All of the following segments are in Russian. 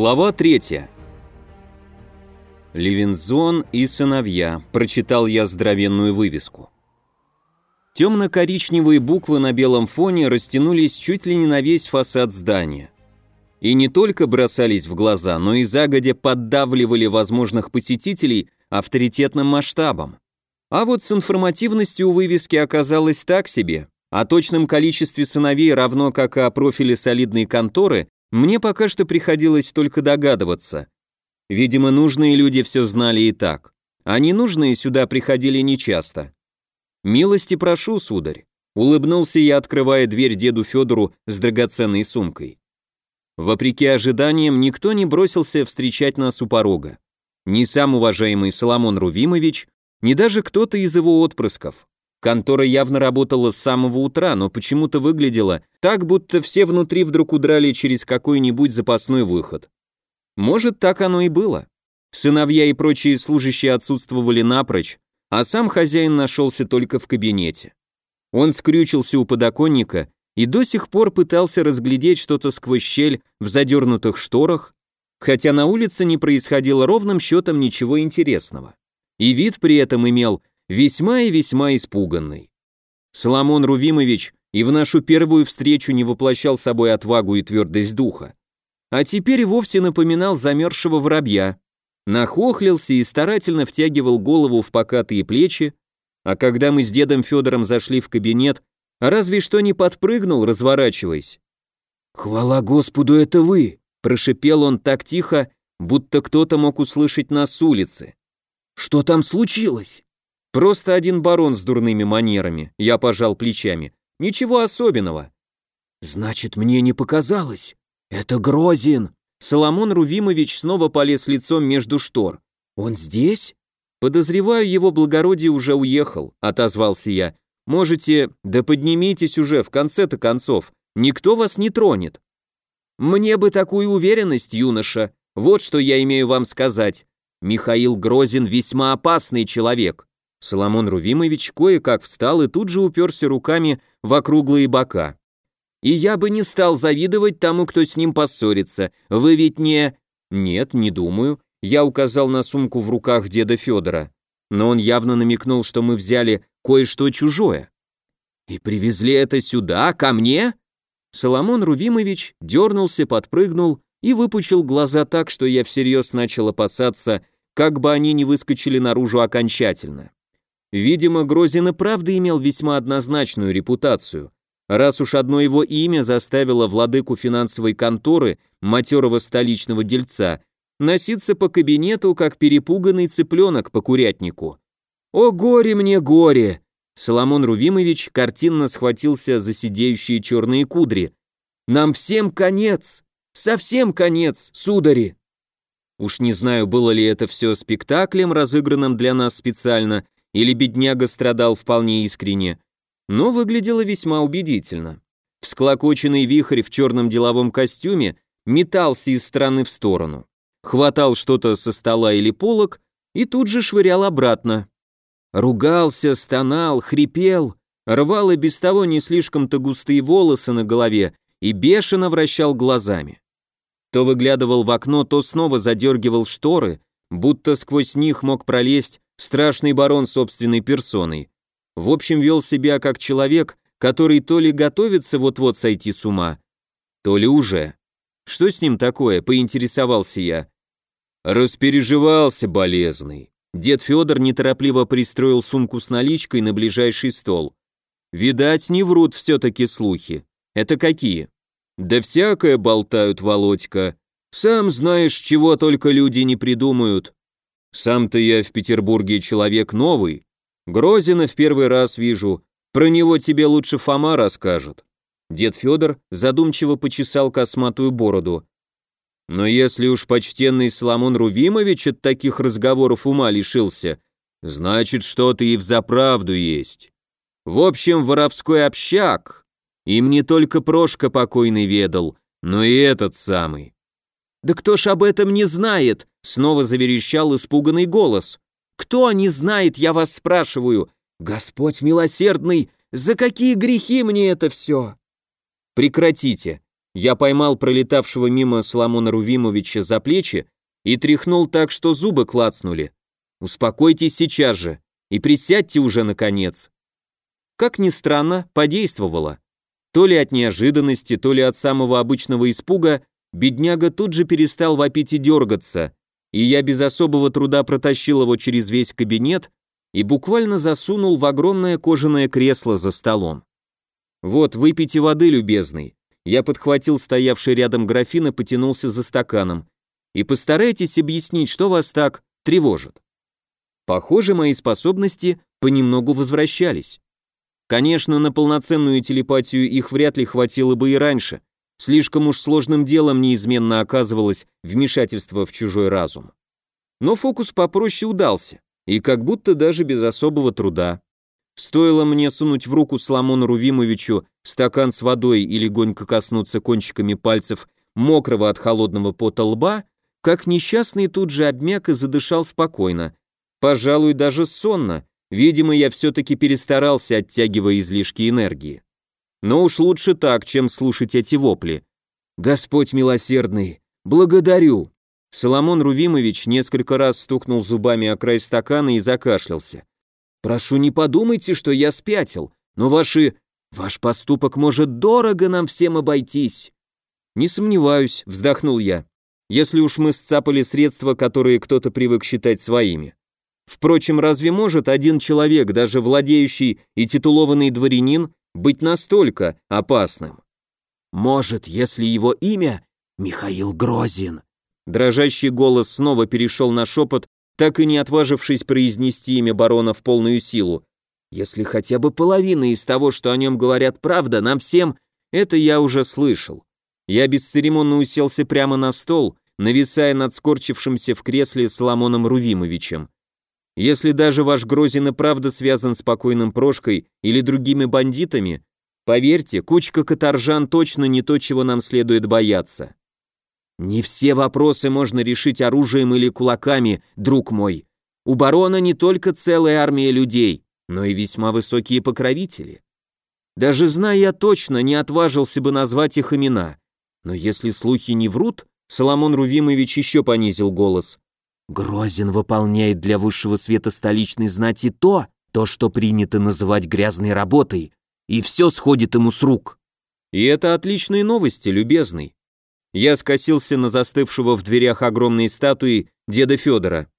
Глава 3. Левинзон и сыновья. Прочитал я здоровенную вывеску. Темно-коричневые буквы на белом фоне растянулись чуть ли не на весь фасад здания. И не только бросались в глаза, но и загодя поддавливали возможных посетителей авторитетным масштабом. А вот с информативностью у вывески оказалось так себе. О точном количестве сыновей, равно как о профиле солидной конторы, мне пока что приходилось только догадываться. Видимо, нужные люди все знали и так, а ненужные сюда приходили нечасто. «Милости прошу, сударь», — улыбнулся я, открывая дверь деду Федору с драгоценной сумкой. Вопреки ожиданиям, никто не бросился встречать нас у порога. Ни сам уважаемый Соломон Рувимович, ни даже кто-то из его отпрысков. Контора явно работала с самого утра, но почему-то выглядела так, будто все внутри вдруг удрали через какой-нибудь запасной выход. Может, так оно и было. Сыновья и прочие служащие отсутствовали напрочь, а сам хозяин нашелся только в кабинете. Он скрючился у подоконника и до сих пор пытался разглядеть что-то сквозь щель в задернутых шторах, хотя на улице не происходило ровным счетом ничего интересного. И вид при этом имел весьма и весьма испуганный. Соломон Рувимович и в нашу первую встречу не воплощал собой отвагу и твердость духа. А теперь вовсе напоминал замерзшего воробья. Нахохлился и старательно втягивал голову в покатые плечи, а когда мы с дедом Федором зашли в кабинет, разве что не подпрыгнул, разворачиваясь. «Хвала Господу, это вы!» – прошипел он так тихо, будто кто-то мог услышать нас с улицы. «Что там случилось?» Просто один барон с дурными манерами, я пожал плечами. Ничего особенного. Значит, мне не показалось. Это Грозин. Соломон Рувимович снова полез лицом между штор. Он здесь? Подозреваю, его благородие уже уехал, отозвался я. Можете, да поднимитесь уже, в конце-то концов. Никто вас не тронет. Мне бы такую уверенность, юноша. Вот что я имею вам сказать. Михаил Грозин весьма опасный человек. Соломон Рувимович кое-как встал и тут же уперся руками в округлые бока. «И я бы не стал завидовать тому, кто с ним поссорится. Вы ведь не...» «Нет, не думаю». Я указал на сумку в руках деда Федора. Но он явно намекнул, что мы взяли кое-что чужое. «И привезли это сюда, ко мне?» Соломон Рувимович дернулся, подпрыгнул и выпучил глаза так, что я всерьез начал опасаться, как бы они не выскочили наружу окончательно. Видимо, Грозин и правда имел весьма однозначную репутацию, раз уж одно его имя заставило владыку финансовой конторы, матерого столичного дельца, носиться по кабинету, как перепуганный цыпленок по курятнику. «О горе мне, горе!» Соломон Рувимович картинно схватился за сидеющие черные кудри. «Нам всем конец! Совсем конец, судари!» Уж не знаю, было ли это все спектаклем, разыгранным для нас специально, или бедняга страдал вполне искренне, но выглядело весьма убедительно. Всклокоченный вихрь в черном деловом костюме метался из стороны в сторону, хватал что-то со стола или полок и тут же швырял обратно. Ругался, стонал, хрипел, рвал и без того не слишком-то густые волосы на голове и бешено вращал глазами. То выглядывал в окно, то снова задергивал шторы, будто сквозь них мог пролезть страшный барон собственной персоной. В общем, вел себя как человек, который то ли готовится вот-вот сойти с ума, то ли уже. Что с ним такое, поинтересовался я. Распереживался болезный. Дед Федор неторопливо пристроил сумку с наличкой на ближайший стол. Видать, не врут все-таки слухи. Это какие? Да всякое болтают, Володька. Сам знаешь, чего только люди не придумают. Сам-то я в Петербурге человек новый. Грозина в первый раз вижу. Про него тебе лучше Фома расскажет. Дед Федор задумчиво почесал косматую бороду. Но если уж почтенный Соломон Рувимович от таких разговоров ума лишился, значит, что-то и взаправду есть. В общем, воровской общак. Им не только Прошка покойный ведал, но и этот самый. «Да кто ж об этом не знает?» — снова заверещал испуганный голос. «Кто не знает, я вас спрашиваю? Господь милосердный, за какие грехи мне это все?» «Прекратите!» Я поймал пролетавшего мимо Соломона Рувимовича за плечи и тряхнул так, что зубы клацнули. «Успокойтесь сейчас же и присядьте уже, наконец». Как ни странно, подействовало. То ли от неожиданности, то ли от самого обычного испуга, бедняга тут же перестал вопить и дергаться, и я без особого труда протащил его через весь кабинет и буквально засунул в огромное кожаное кресло за столом. «Вот, выпейте воды, любезный». Я подхватил стоявший рядом графин и потянулся за стаканом. «И постарайтесь объяснить, что вас так тревожит». Похоже, мои способности понемногу возвращались. Конечно, на полноценную телепатию их вряд ли хватило бы и раньше. Слишком уж сложным делом неизменно оказывалось вмешательство в чужой разум. Но фокус попроще удался, и как будто даже без особого труда. Стоило мне сунуть в руку Соломону Рувимовичу стакан с водой и легонько коснуться кончиками пальцев мокрого от холодного пота лба, как несчастный тут же обмяк и задышал спокойно. Пожалуй, даже сонно. Видимо, я все-таки перестарался, оттягивая излишки энергии. Но уж лучше так, чем слушать эти вопли. Господь милосердный, благодарю. Соломон Рувимович несколько раз стукнул зубами о край стакана и закашлялся. Прошу, не подумайте, что я спятил, но ваши... Ваш поступок может дорого нам всем обойтись. Не сомневаюсь, вздохнул я. Если уж мы сцапали средства, которые кто-то привык считать своими. Впрочем, разве может один человек, даже владеющий и титулованный дворянин, быть настолько опасным? Может, если его имя Михаил Грозин. Дрожащий голос снова перешел на шепот, так и не отважившись произнести имя барона в полную силу. Если хотя бы половина из того, что о нем говорят, правда, нам всем, это я уже слышал. Я бесцеремонно уселся прямо на стол, нависая над скорчившимся в кресле Соломоном Рувимовичем. Если даже ваш Грозин и правда связан с покойным Прошкой или другими бандитами, поверьте, кучка каторжан точно не то, чего нам следует бояться. Не все вопросы можно решить оружием или кулаками, друг мой. У барона не только целая армия людей, но и весьма высокие покровители. Даже зная я точно, не отважился бы назвать их имена. Но если слухи не врут, Соломон Рувимович еще понизил голос. Грозин выполняет для высшего света столичной знати то, то, что принято называть грязной работой, и все сходит ему с рук. И это отличные новости, любезный. Я скосился на застывшего в дверях огромной статуи деда Федора.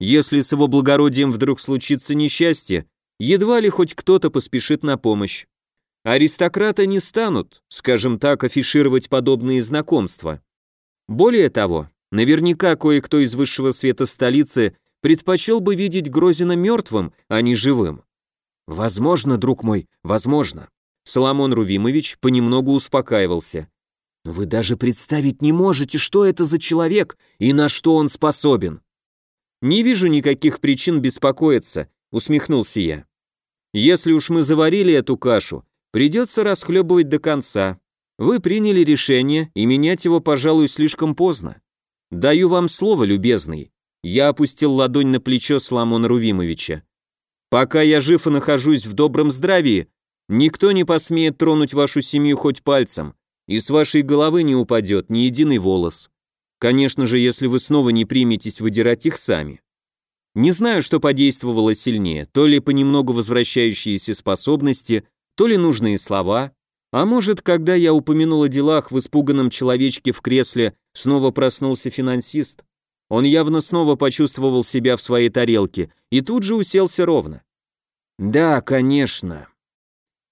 Если с его благородием вдруг случится несчастье, едва ли хоть кто-то поспешит на помощь. Аристократы не станут, скажем так, афишировать подобные знакомства. Более того, Наверняка кое-кто из высшего света столицы предпочел бы видеть Грозина мертвым, а не живым. Возможно, друг мой, возможно. Соломон Рувимович понемногу успокаивался. Вы даже представить не можете, что это за человек и на что он способен. Не вижу никаких причин беспокоиться, усмехнулся я. Если уж мы заварили эту кашу, придется расхлебывать до конца. Вы приняли решение, и менять его, пожалуй, слишком поздно. «Даю вам слово, любезный». Я опустил ладонь на плечо Соломона Рувимовича. «Пока я жив и нахожусь в добром здравии, никто не посмеет тронуть вашу семью хоть пальцем, и с вашей головы не упадет ни единый волос. Конечно же, если вы снова не приметесь выдирать их сами. Не знаю, что подействовало сильнее, то ли понемногу возвращающиеся способности, то ли нужные слова, а может, когда я упомянул о делах в испуганном человечке в кресле, снова проснулся финансист? Он явно снова почувствовал себя в своей тарелке и тут же уселся ровно. Да, конечно.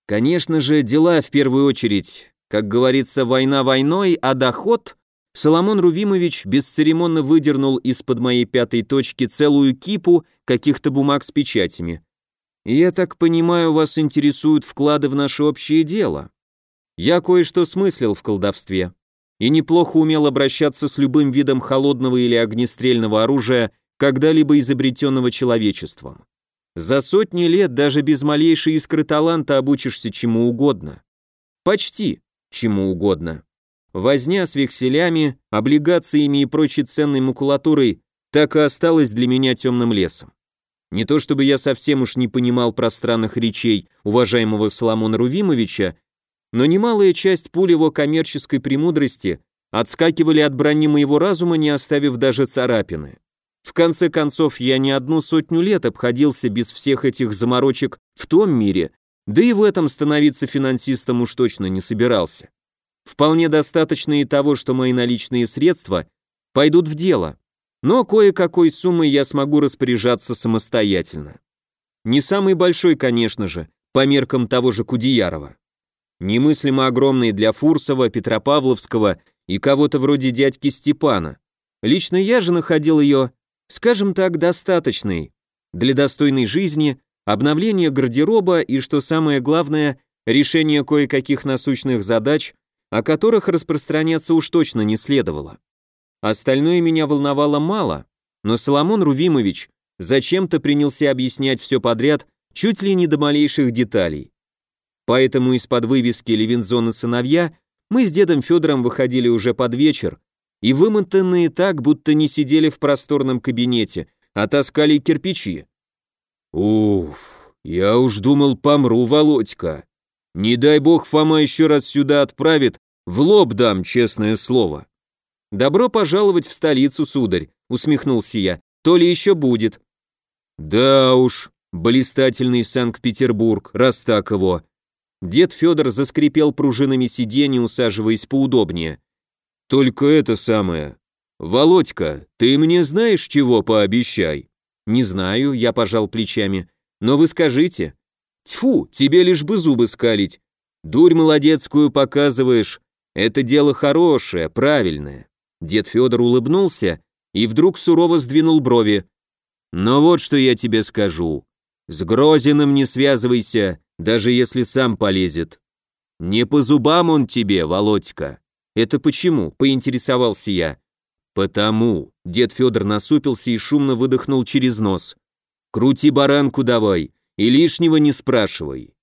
Конечно же, дела в первую очередь. Как говорится, война войной, а доход... Соломон Рувимович бесцеремонно выдернул из-под моей пятой точки целую кипу каких-то бумаг с печатями. «Я так понимаю, вас интересуют вклады в наше общее дело?» Я кое-что смыслил в колдовстве и неплохо умел обращаться с любым видом холодного или огнестрельного оружия, когда-либо изобретенного человечеством. За сотни лет даже без малейшей искры таланта обучишься чему угодно. Почти чему угодно. Возня с векселями, облигациями и прочей ценной макулатурой так и осталась для меня темным лесом. Не то чтобы я совсем уж не понимал пространных речей уважаемого Соломона Рувимовича, но немалая часть пуль его коммерческой премудрости отскакивали от брони моего разума, не оставив даже царапины. В конце концов, я не одну сотню лет обходился без всех этих заморочек в том мире, да и в этом становиться финансистом уж точно не собирался. Вполне достаточно и того, что мои наличные средства пойдут в дело, но кое-какой суммой я смогу распоряжаться самостоятельно. Не самый большой, конечно же, по меркам того же Кудеярова. Немыслимо огромный для Фурсова, Петропавловского и кого-то вроде дядьки Степана. Лично я же находил ее, скажем так, достаточной для достойной жизни, обновления гардероба и, что самое главное, решения кое-каких насущных задач, о которых распространяться уж точно не следовало. Остальное меня волновало мало, но Соломон Рувимович зачем-то принялся объяснять все подряд, чуть ли не до малейших деталей. Поэтому из-под вывески «Левинзон и сыновья» мы с дедом Федором выходили уже под вечер, и вымотанные так, будто не сидели в просторном кабинете, а таскали кирпичи. «Уф, я уж думал, помру, Володька. Не дай бог Фома еще раз сюда отправит, в лоб дам, честное слово». «Добро пожаловать в столицу, сударь», — усмехнулся я. «То ли еще будет». «Да уж, блистательный Санкт-Петербург, раз так его». Дед Федор заскрипел пружинами сиденья, усаживаясь поудобнее. «Только это самое. Володька, ты мне знаешь, чего пообещай?» «Не знаю», — я пожал плечами. «Но вы скажите». «Тьфу, тебе лишь бы зубы скалить. Дурь молодецкую показываешь. Это дело хорошее, правильное». Дед Федор улыбнулся и вдруг сурово сдвинул брови. «Но вот что я тебе скажу. С Грозиным не связывайся, даже если сам полезет. Не по зубам он тебе, Володька». «Это почему?» – поинтересовался я. «Потому». Дед Федор насупился и шумно выдохнул через нос. «Крути баранку давай и лишнего не спрашивай.